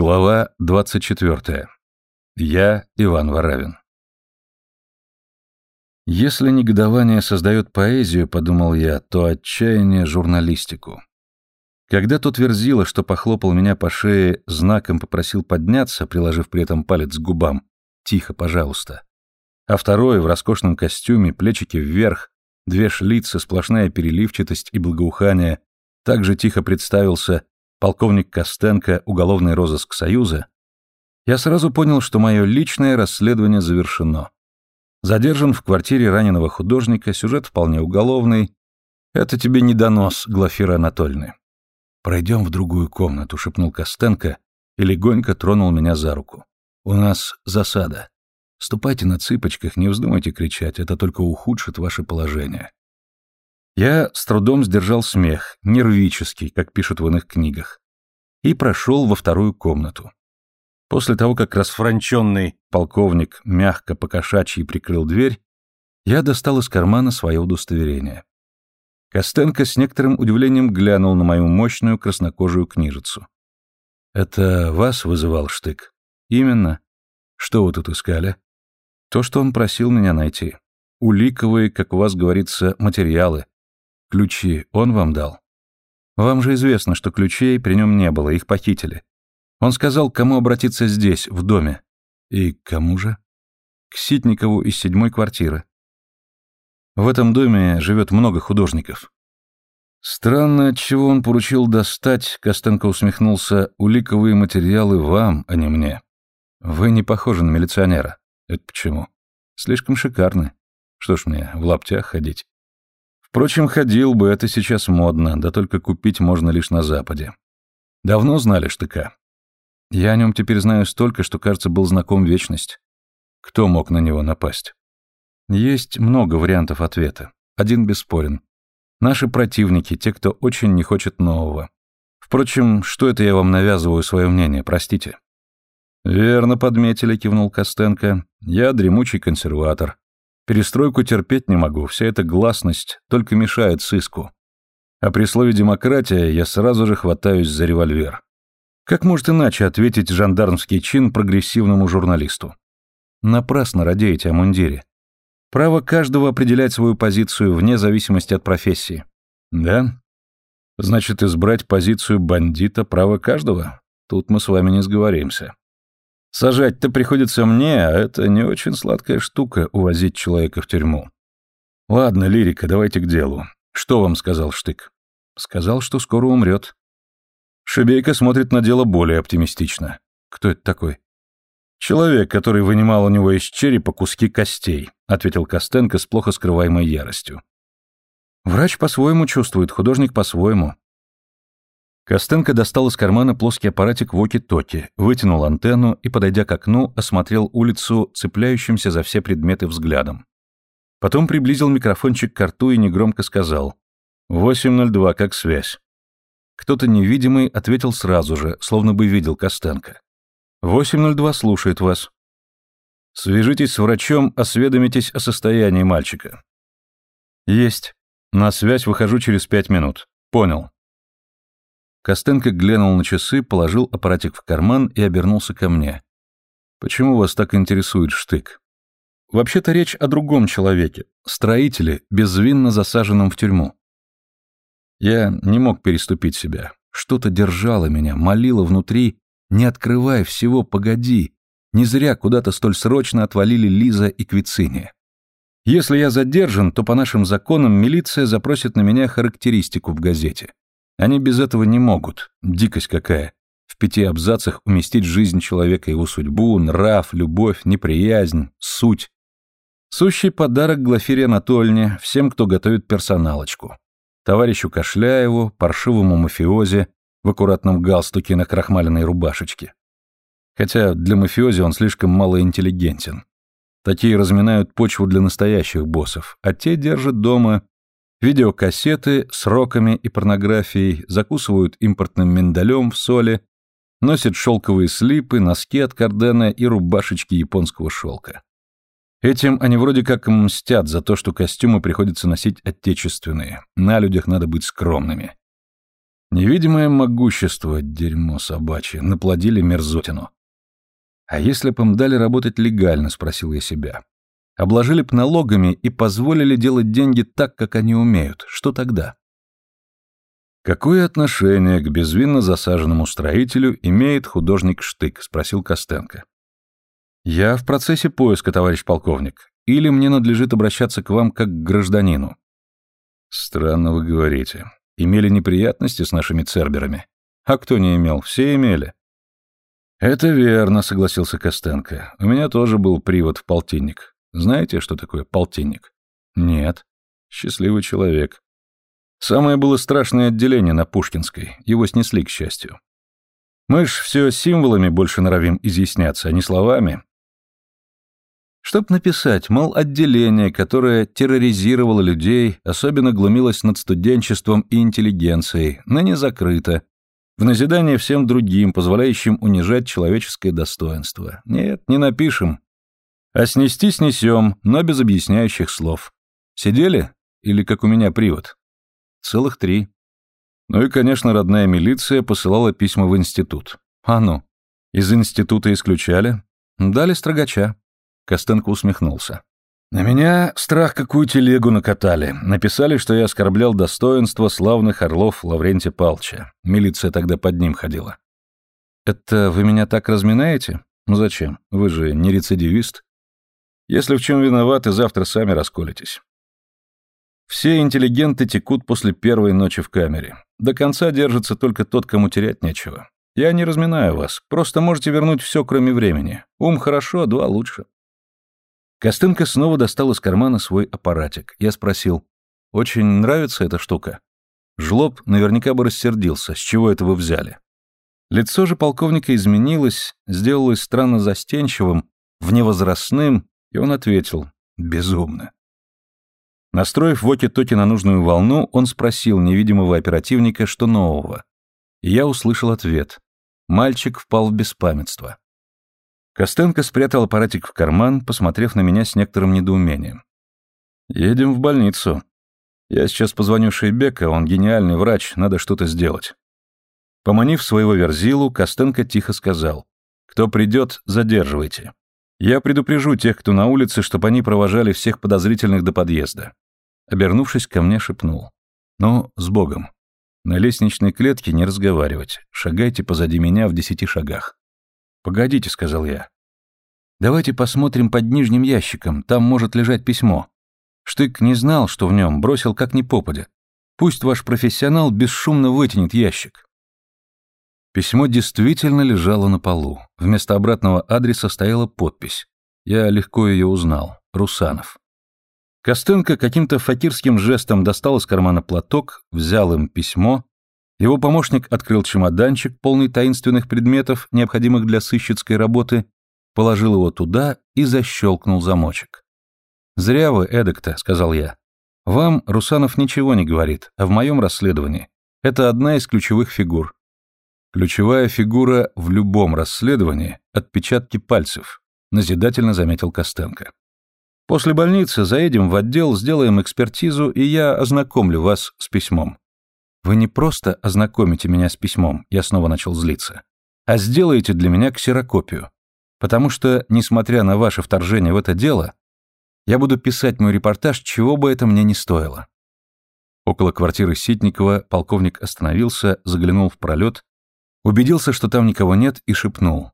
Глава 24. Я Иван Воравин. Если негодование создает поэзию, подумал я, то отчаяние — журналистику. Когда тот верзила, что похлопал меня по шее, знаком попросил подняться, приложив при этом палец к губам, «Тихо, пожалуйста», а второй в роскошном костюме, плечики вверх, две шлицы, сплошная переливчатость и благоухание, также тихо представился полковник Костенко, уголовный розыск Союза, я сразу понял, что мое личное расследование завершено. Задержан в квартире раненого художника, сюжет вполне уголовный. Это тебе не донос, Глафира Анатольевна. «Пройдем в другую комнату», — шепнул Костенко и легонько тронул меня за руку. «У нас засада. Ступайте на цыпочках, не вздумайте кричать, это только ухудшит ваше положение. Я с трудом сдержал смех, нервический, как пишут в иных книгах, и прошел во вторую комнату. После того, как расфранченный полковник мягко покошачьи прикрыл дверь, я достал из кармана свое удостоверение. Костенко с некоторым удивлением глянул на мою мощную краснокожую книжицу. «Это вас вызывал Штык?» «Именно. Что вы тут искали?» «То, что он просил меня найти. Уликовые, как у вас говорится, материалы, Ключи он вам дал? Вам же известно, что ключей при нем не было, их похитили. Он сказал, кому обратиться здесь, в доме. И кому же? К Ситникову из седьмой квартиры. В этом доме живет много художников. Странно, от чего он поручил достать, Костенко усмехнулся, уликовые материалы вам, а не мне. Вы не похожи на милиционера. Это почему? Слишком шикарны. Что ж мне, в лаптях ходить? Впрочем, ходил бы, это сейчас модно, да только купить можно лишь на Западе. Давно знали штыка? Я о нем теперь знаю столько, что, кажется, был знаком вечность. Кто мог на него напасть? Есть много вариантов ответа. Один бесспорен. Наши противники, те, кто очень не хочет нового. Впрочем, что это я вам навязываю свое мнение, простите. Верно подметили, кивнул Костенко. Я дремучий консерватор. Перестройку терпеть не могу, вся эта гласность только мешает сыску. А при слове «демократия» я сразу же хватаюсь за револьвер. Как может иначе ответить жандармский чин прогрессивному журналисту? Напрасно радеете о мундире. Право каждого определять свою позицию вне зависимости от профессии. Да? Значит, избрать позицию бандита – право каждого? Тут мы с вами не сговоримся. Сажать-то приходится мне, а это не очень сладкая штука — увозить человека в тюрьму. Ладно, лирика, давайте к делу. Что вам сказал Штык? Сказал, что скоро умрет. Шебейка смотрит на дело более оптимистично. Кто это такой? Человек, который вынимал у него из черепа куски костей, ответил Костенко с плохо скрываемой яростью. Врач по-своему чувствует, художник по-своему. Костенко достал из кармана плоский аппаратик воки-токи, вытянул антенну и, подойдя к окну, осмотрел улицу цепляющимся за все предметы взглядом. Потом приблизил микрофончик к рту и негромко сказал «802, как связь». Кто-то невидимый ответил сразу же, словно бы видел Костенко. «802 слушает вас». «Свяжитесь с врачом, осведомитесь о состоянии мальчика». «Есть. На связь выхожу через пять минут. Понял». Костенко глянул на часы, положил аппаратик в карман и обернулся ко мне. «Почему вас так интересует штык?» «Вообще-то речь о другом человеке, строителе, безвинно засаженном в тюрьму». Я не мог переступить себя. Что-то держало меня, молило внутри, не открывай всего, погоди. Не зря куда-то столь срочно отвалили Лиза и Квициния. Если я задержан, то по нашим законам милиция запросит на меня характеристику в газете. Они без этого не могут. Дикость какая. В пяти абзацах уместить жизнь человека, его судьбу, нрав, любовь, неприязнь, суть. Сущий подарок Глафире Анатольевне, всем, кто готовит персоналочку. Товарищу Кошляеву, паршивому мафиозе, в аккуратном галстуке на крахмаленной рубашечке. Хотя для мафиози он слишком малоинтеллигентен. Такие разминают почву для настоящих боссов, а те держат дома Видеокассеты с роками и порнографией закусывают импортным миндалем в соли, носят шелковые слипы, носки от кардена и рубашечки японского шелка. Этим они вроде как мстят за то, что костюмы приходится носить отечественные, на людях надо быть скромными. Невидимое могущество, дерьмо собачье, наплодили мерзотину. А если б им дали работать легально, спросил я себя. Обложили б налогами и позволили делать деньги так, как они умеют, что тогда? «Какое отношение к безвинно засаженному строителю имеет художник Штык?» — спросил Костенко. «Я в процессе поиска, товарищ полковник. Или мне надлежит обращаться к вам как к гражданину?» «Странно вы говорите. Имели неприятности с нашими церберами? А кто не имел? Все имели». «Это верно», — согласился Костенко. «У меня тоже был привод в полтинник. Знаете, что такое полтинник?» «Нет». «Счастливый человек. Самое было страшное отделение на Пушкинской, его снесли, к счастью. Мы ж все символами больше норовим изъясняться, а не словами. Чтоб написать, мол, отделение, которое терроризировало людей, особенно глумилось над студенчеством и интеллигенцией, ныне закрыто, в назидание всем другим, позволяющим унижать человеческое достоинство. Нет, не напишем. А снести снесем, но без объясняющих слов. Сидели? Или как у меня привод? Целых три. Ну и, конечно, родная милиция посылала письма в институт. А ну, из института исключали? Дали строгача. Костенко усмехнулся. На меня страх какую телегу накатали. Написали, что я оскорблял достоинство славных орлов Лаврентия Палча. Милиция тогда под ним ходила. Это вы меня так разминаете? Зачем? Вы же не рецидивист. Если в чем виноваты, завтра сами расколетесь. Все интеллигенты текут после первой ночи в камере. До конца держится только тот, кому терять нечего. Я не разминаю вас, просто можете вернуть все, кроме времени. Ум хорошо, а два лучше. Костынка снова достал из кармана свой аппаратик. Я спросил, очень нравится эта штука? Жлоб наверняка бы рассердился, с чего это вы взяли. Лицо же полковника изменилось, сделалось странно застенчивым, вневозрастным, и он ответил, безумно. Настроив воки-токи на нужную волну, он спросил невидимого оперативника, что нового. И я услышал ответ. Мальчик впал в беспамятство. Костенко спрятал аппаратик в карман, посмотрев на меня с некоторым недоумением. «Едем в больницу. Я сейчас позвоню Шейбека, он гениальный врач, надо что-то сделать». Поманив своего верзилу, Костенко тихо сказал. «Кто придет, задерживайте. Я предупрежу тех, кто на улице, чтобы они провожали всех подозрительных до подъезда. Обернувшись ко мне, шепнул. «Ну, с Богом. На лестничной клетке не разговаривать. Шагайте позади меня в десяти шагах». «Погодите», — сказал я. «Давайте посмотрим под нижним ящиком, там может лежать письмо. Штык не знал, что в нем, бросил как ни попадя. Пусть ваш профессионал бесшумно вытянет ящик». Письмо действительно лежало на полу. Вместо обратного адреса стояла подпись. Я легко ее узнал. Русанов. Костенко каким-то факирским жестом достал из кармана платок, взял им письмо. Его помощник открыл чемоданчик, полный таинственных предметов, необходимых для сыщицкой работы, положил его туда и защелкнул замочек. «Зря вы, эдак-то», — сказал я. «Вам Русанов ничего не говорит, а в моем расследовании это одна из ключевых фигур. Ключевая фигура в любом расследовании — отпечатки пальцев, назидательно заметил Костенко. После больницы заедем в отдел, сделаем экспертизу, и я ознакомлю вас с письмом. Вы не просто ознакомите меня с письмом, я снова начал злиться, а сделаете для меня ксерокопию. Потому что, несмотря на ваше вторжение в это дело, я буду писать мой репортаж, чего бы это мне не стоило. Около квартиры Ситникова полковник остановился, заглянул в пролет Убедился, что там никого нет, и шепнул.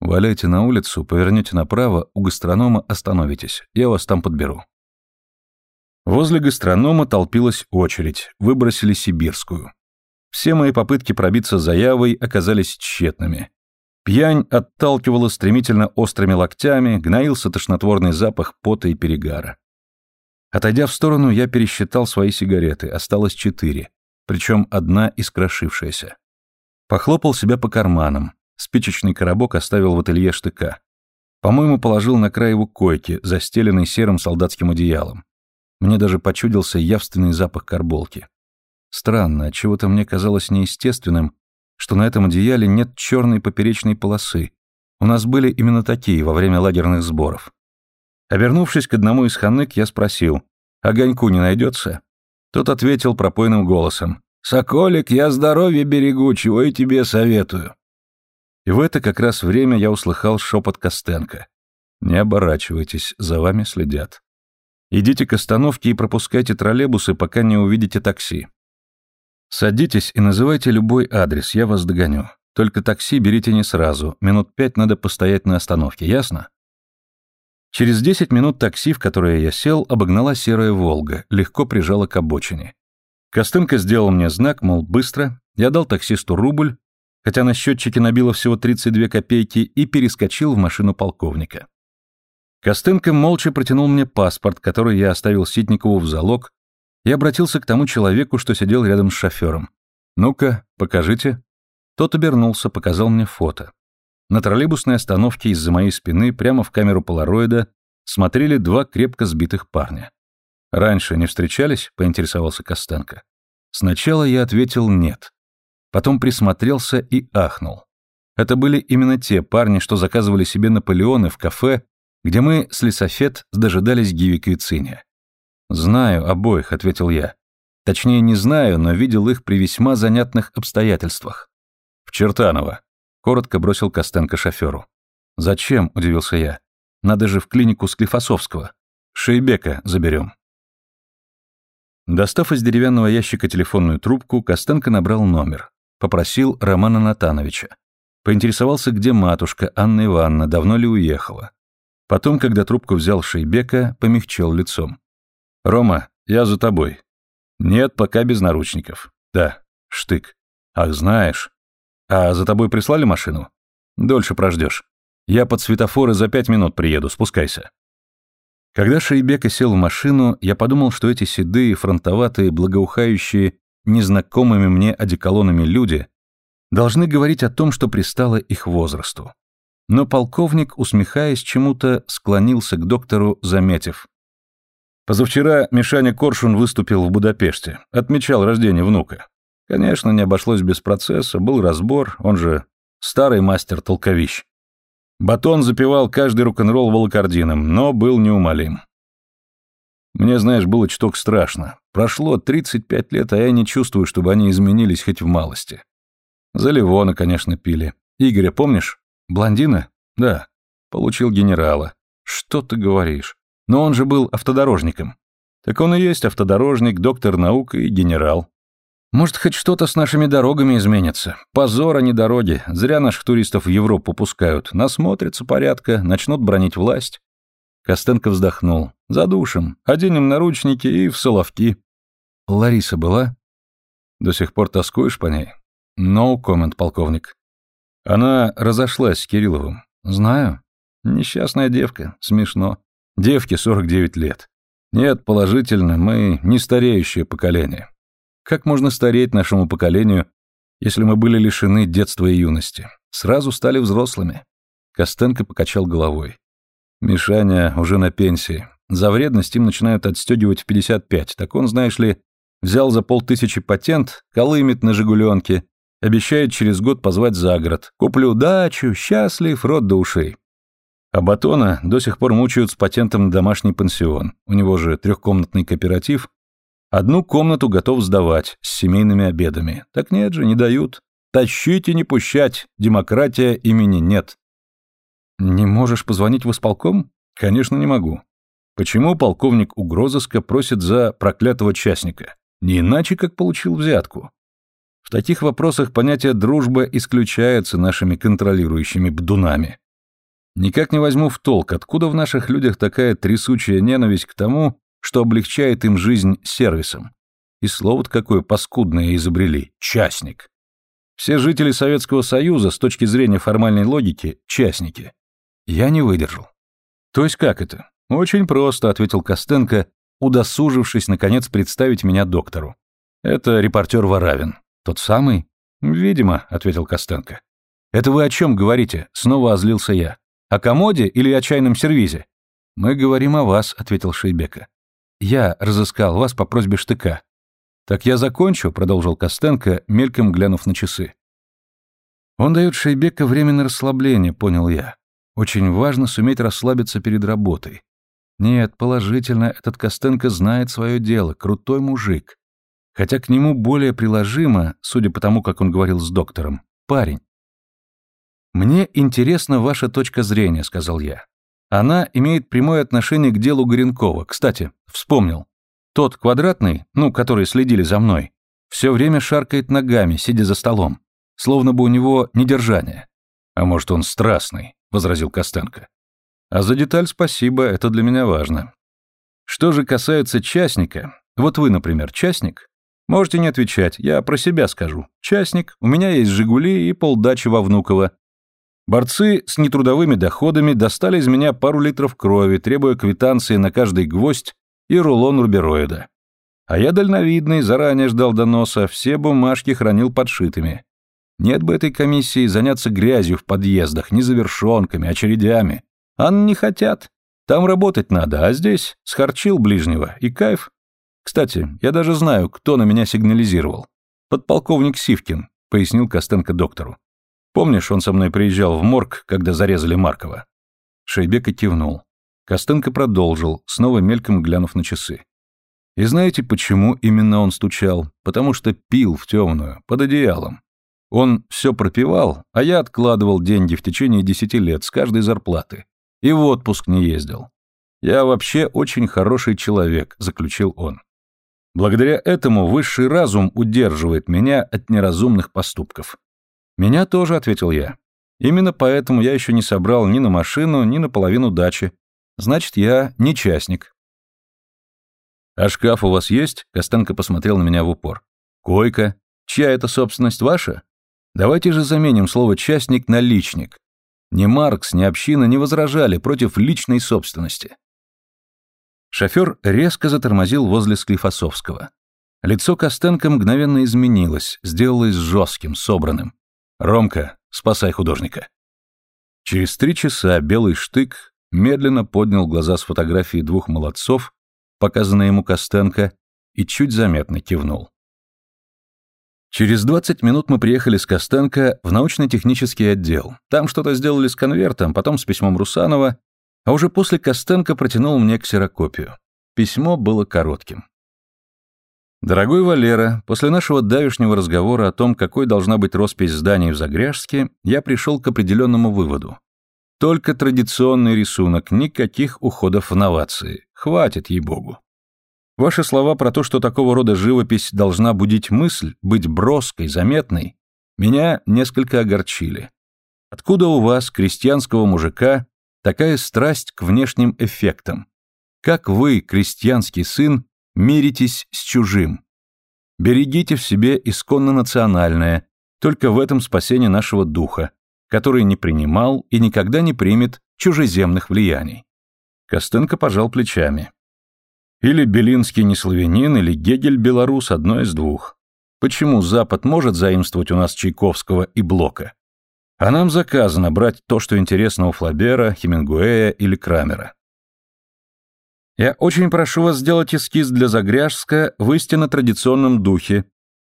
«Валяйте на улицу, повернете направо, у гастронома остановитесь, я вас там подберу». Возле гастронома толпилась очередь, выбросили сибирскую. Все мои попытки пробиться заявой оказались тщетными. Пьянь отталкивала стремительно острыми локтями, гноился тошнотворный запах пота и перегара. Отойдя в сторону, я пересчитал свои сигареты, осталось четыре, причем одна искрошившаяся. Похлопал себя по карманам. Спичечный коробок оставил в ателье штыка. По-моему, положил на край его койки, застеленный серым солдатским одеялом. Мне даже почудился явственный запах карболки. Странно, чего-то мне казалось неестественным, что на этом одеяле нет черной поперечной полосы. У нас были именно такие во время лагерных сборов. Обернувшись к одному из ханык, я спросил, «Огоньку не найдется?» Тот ответил пропойным голосом, «Соколик, я здоровье берегу, чего и тебе советую». И в это как раз время я услыхал шепот Костенко. «Не оборачивайтесь, за вами следят. Идите к остановке и пропускайте троллейбусы, пока не увидите такси. Садитесь и называйте любой адрес, я вас догоню. Только такси берите не сразу, минут пять надо постоять на остановке, ясно?» Через десять минут такси, в которое я сел, обогнала серая «Волга», легко прижала к обочине. Костынка сделал мне знак, мол, быстро, я дал таксисту рубль, хотя на счетчике набило всего 32 копейки, и перескочил в машину полковника. Костынка молча протянул мне паспорт, который я оставил Ситникову в залог, и обратился к тому человеку, что сидел рядом с шофером. «Ну-ка, покажите». Тот обернулся, показал мне фото. На троллейбусной остановке из-за моей спины прямо в камеру полароида смотрели два крепко сбитых парня. «Раньше не встречались?» — поинтересовался Костенко. Сначала я ответил «нет». Потом присмотрелся и ахнул. Это были именно те парни, что заказывали себе Наполеоны в кафе, где мы с Лисофет дожидались Гиви Квициния. «Знаю обоих», — ответил я. Точнее, не знаю, но видел их при весьма занятных обстоятельствах. «В Чертаново», Коротко бросил Костенко шоферу. «Зачем?» – удивился я. «Надо же в клинику Склифосовского. Шейбека заберем». Достав из деревянного ящика телефонную трубку, Костенко набрал номер. Попросил Романа Натановича. Поинтересовался, где матушка, Анна Ивановна, давно ли уехала. Потом, когда трубку взял Шейбека, помягчел лицом. «Рома, я за тобой». «Нет, пока без наручников». «Да». «Штык». «Ах, знаешь». «А за тобой прислали машину?» «Дольше прождешь. Я под светофоры за пять минут приеду, спускайся». Когда Шейбека сел в машину, я подумал, что эти седые, фронтоватые, благоухающие, незнакомыми мне одеколонами люди должны говорить о том, что пристало их возрасту. Но полковник, усмехаясь чему-то, склонился к доктору, заметив. Позавчера Мишаня Коршун выступил в Будапеште, отмечал рождение внука. Конечно, не обошлось без процесса, был разбор, он же старый мастер-толковищ. Батон запивал каждый рок-н-ролл волокордином, но был неумолим. Мне, знаешь, было чуток страшно. Прошло 35 лет, а я не чувствую, чтобы они изменились хоть в малости. Заливона, конечно, пили. Игоря, помнишь? Блондина? Да. Получил генерала. Что ты говоришь? Но он же был автодорожником. Так он и есть автодорожник, доктор наук и генерал. Может, хоть что-то с нашими дорогами изменится. Позор, а не дороги. Зря наших туристов в Европу пускают. Насмотрятся порядка, начнут бронить власть. Костенко вздохнул. Задушим. Оденем наручники и в соловки. Лариса была? До сих пор тоскуешь по ней? No comment, полковник. Она разошлась с Кирилловым. Знаю. Несчастная девка. Смешно. Девке 49 лет. Нет, положительно, мы не стареющее поколение. Как можно стареть нашему поколению, если мы были лишены детства и юности? Сразу стали взрослыми. Костенко покачал головой. Мишаня уже на пенсии. За вредность им начинают отстегивать в 55. Так он, знаешь ли, взял за полтысячи патент, колымет на «Жигуленке», обещает через год позвать за город. Куплю дачу, счастлив, рот до ушей. А Батона до сих пор мучают с патентом на домашний пансион. У него же трехкомнатный кооператив, Одну комнату готов сдавать, с семейными обедами. Так нет же, не дают. Тащите, не пущать, демократия имени нет. Не можешь позвонить в исполком? Конечно, не могу. Почему полковник угрозыска просит за проклятого частника? Не иначе, как получил взятку. В таких вопросах понятие «дружба» исключается нашими контролирующими бдунами. Никак не возьму в толк, откуда в наших людях такая трясучая ненависть к тому, что облегчает им жизнь сервисом. И слово-то какое паскудное изобрели – частник. Все жители Советского Союза с точки зрения формальной логики – частники. Я не выдержал. То есть как это? Очень просто, ответил Костенко, удосужившись, наконец, представить меня доктору. Это репортер Варавин. Тот самый? Видимо, ответил Костенко. Это вы о чем говорите? Снова озлился я. О комоде или о чайном сервизе? Мы говорим о вас, ответил Шейбека. Я разыскал вас по просьбе штыка. Так я закончу, продолжил Костенко, мельком глянув на часы. Он дает Шейбека время на расслабление, понял я. Очень важно суметь расслабиться перед работой. Нет, положительно, этот Костенко знает свое дело, крутой мужик. Хотя к нему более приложимо, судя по тому, как он говорил с доктором, парень. «Мне интересна ваша точка зрения», — сказал я. «Она имеет прямое отношение к делу Горенкова. Кстати, вспомнил. Тот квадратный, ну, который следили за мной, все время шаркает ногами, сидя за столом, словно бы у него недержание. А может, он страстный, возразил Костенко. А за деталь спасибо, это для меня важно. Что же касается частника, вот вы, например, частник? Можете не отвечать, я про себя скажу. Частник, у меня есть «Жигули» и полдачи во Внуково. Борцы с нетрудовыми доходами достали из меня пару литров крови, требуя квитанции на каждый гвоздь и рулон рубероида. А я дальновидный, заранее ждал доноса, все бумажки хранил подшитыми. Нет бы этой комиссии заняться грязью в подъездах, не завершенками, очередями. А не хотят. Там работать надо, а здесь схорчил ближнего, и кайф. Кстати, я даже знаю, кто на меня сигнализировал. Подполковник Сивкин, пояснил Костенко доктору. Помнишь, он со мной приезжал в морг, когда зарезали Маркова? Шейбека кивнул. Костенко продолжил, снова мельком глянув на часы. И знаете, почему именно он стучал? Потому что пил в темную, под одеялом. Он все пропивал, а я откладывал деньги в течение десяти лет с каждой зарплаты. И в отпуск не ездил. Я вообще очень хороший человек, заключил он. Благодаря этому высший разум удерживает меня от неразумных поступков. Меня тоже, ответил я. Именно поэтому я еще не собрал ни на машину, ни на половину дачи. Значит, я не частник. «А шкаф у вас есть?» Костенко посмотрел на меня в упор. «Койка. Чья это собственность ваша? Давайте же заменим слово «частник» на «личник». Ни Маркс, ни община не возражали против личной собственности. Шофер резко затормозил возле Склифосовского. Лицо Костенко мгновенно изменилось, сделалось жестким, собранным. «Ромка, спасай художника». Через три часа белый штык медленно поднял глаза с фотографии двух молодцов, показанной ему Костенко, и чуть заметно кивнул. Через 20 минут мы приехали с Костенко в научно-технический отдел. Там что-то сделали с конвертом, потом с письмом Русанова, а уже после Костенко протянул мне ксерокопию. Письмо было коротким. «Дорогой Валера, после нашего давешнего разговора о том, какой должна быть роспись зданий в Загряжске, я пришел к определенному выводу. Только традиционный рисунок, никаких уходов в новации. Хватит, ей-богу. Ваши слова про то, что такого рода живопись должна будить мысль, быть броской, заметной, меня несколько огорчили. Откуда у вас, крестьянского мужика, такая страсть к внешним эффектам? Как вы, крестьянский сын, миритесь с чужим? Берегите в себе исконно национальное, только в этом спасение нашего духа, который не принимал и никогда не примет чужеземных влияний. Костенко пожал плечами. Или Белинский не славянин, или Гегель белорус, одно из двух. Почему Запад может заимствовать у нас Чайковского и Блока? А нам заказано брать то, что интересно у Флабера, Хемингуэя или Крамера. Я очень прошу вас сделать эскиз для Загряжска в истинно традиционном духе.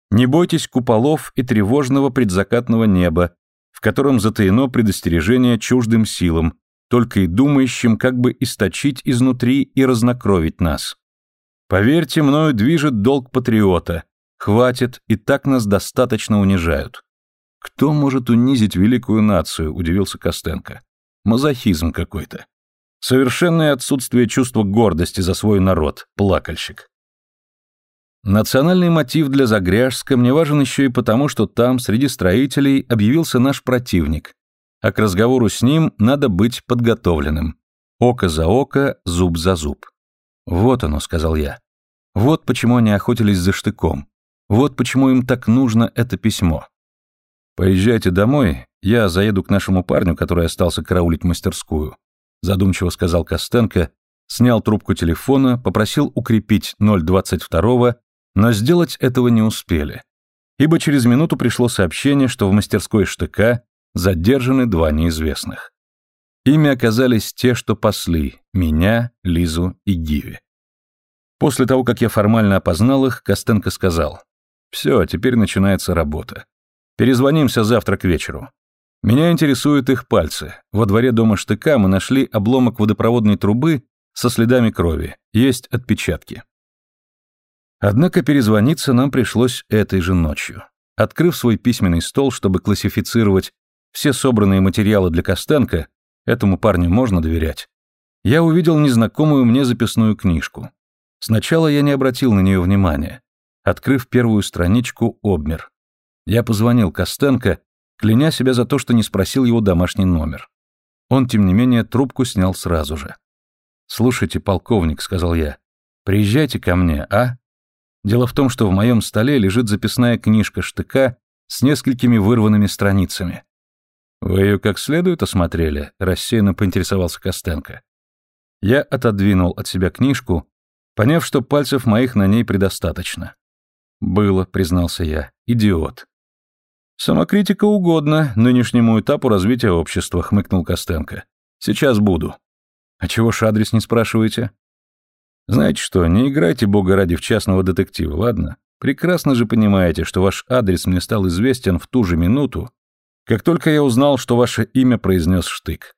Не бойтесь куполов и тревожного предзакатного неба, в котором затаено предостережение чуждым силам, только и думающим, как бы источить изнутри и разнокровить нас. Поверьте, мною движет долг патриота. Хватит, и так нас достаточно унижают. Кто может унизить великую нацию, удивился Костенко. Мазохизм какой-то. Совершенное отсутствие чувства гордости за свой народ, плакальщик. Национальный мотив для Загряжска мне важен еще и потому, что там, среди строителей, объявился наш противник, а к разговору с ним надо быть подготовленным. Око за око, зуб за зуб. «Вот оно», — сказал я. «Вот почему они охотились за штыком. Вот почему им так нужно это письмо. Поезжайте домой, я заеду к нашему парню, который остался караулить мастерскую», — задумчиво сказал Костенко, снял трубку телефона, попросил укрепить 022 но сделать этого не успели, ибо через минуту пришло сообщение, что в мастерской штыка задержаны два неизвестных. Ими оказались те, что пасли – меня, Лизу и Гиви. После того, как я формально опознал их, Костенко сказал, «Все, теперь начинается работа. Перезвонимся завтра к вечеру. Меня интересуют их пальцы. Во дворе дома штыка мы нашли обломок водопроводной трубы со следами крови. Есть отпечатки. Однако перезвониться нам пришлось этой же ночью. Открыв свой письменный стол, чтобы классифицировать все собранные материалы для Костенко, этому парню можно доверять, я увидел незнакомую мне записную книжку. Сначала я не обратил на нее внимания. Открыв первую страничку, обмер. Я позвонил Костенко, кляня себя за то, что не спросил его домашний номер. Он, тем не менее, трубку снял сразу же. «Слушайте, полковник», — сказал я, — «приезжайте ко мне, а?» Дело в том, что в моем столе лежит записная книжка штыка с несколькими вырванными страницами. «Вы ее как следует осмотрели?» — рассеянно поинтересовался Костенко. Я отодвинул от себя книжку, поняв, что пальцев моих на ней предостаточно. «Было», — признался я, — «идиот». «Самокритика угодно нынешнему этапу развития общества», — хмыкнул Костенко. «Сейчас буду». «А чего ж адрес не спрашиваете?» Знаете что, не играйте, бога ради, в частного детектива, ладно? Прекрасно же понимаете, что ваш адрес мне стал известен в ту же минуту, как только я узнал, что ваше имя произнес Штык.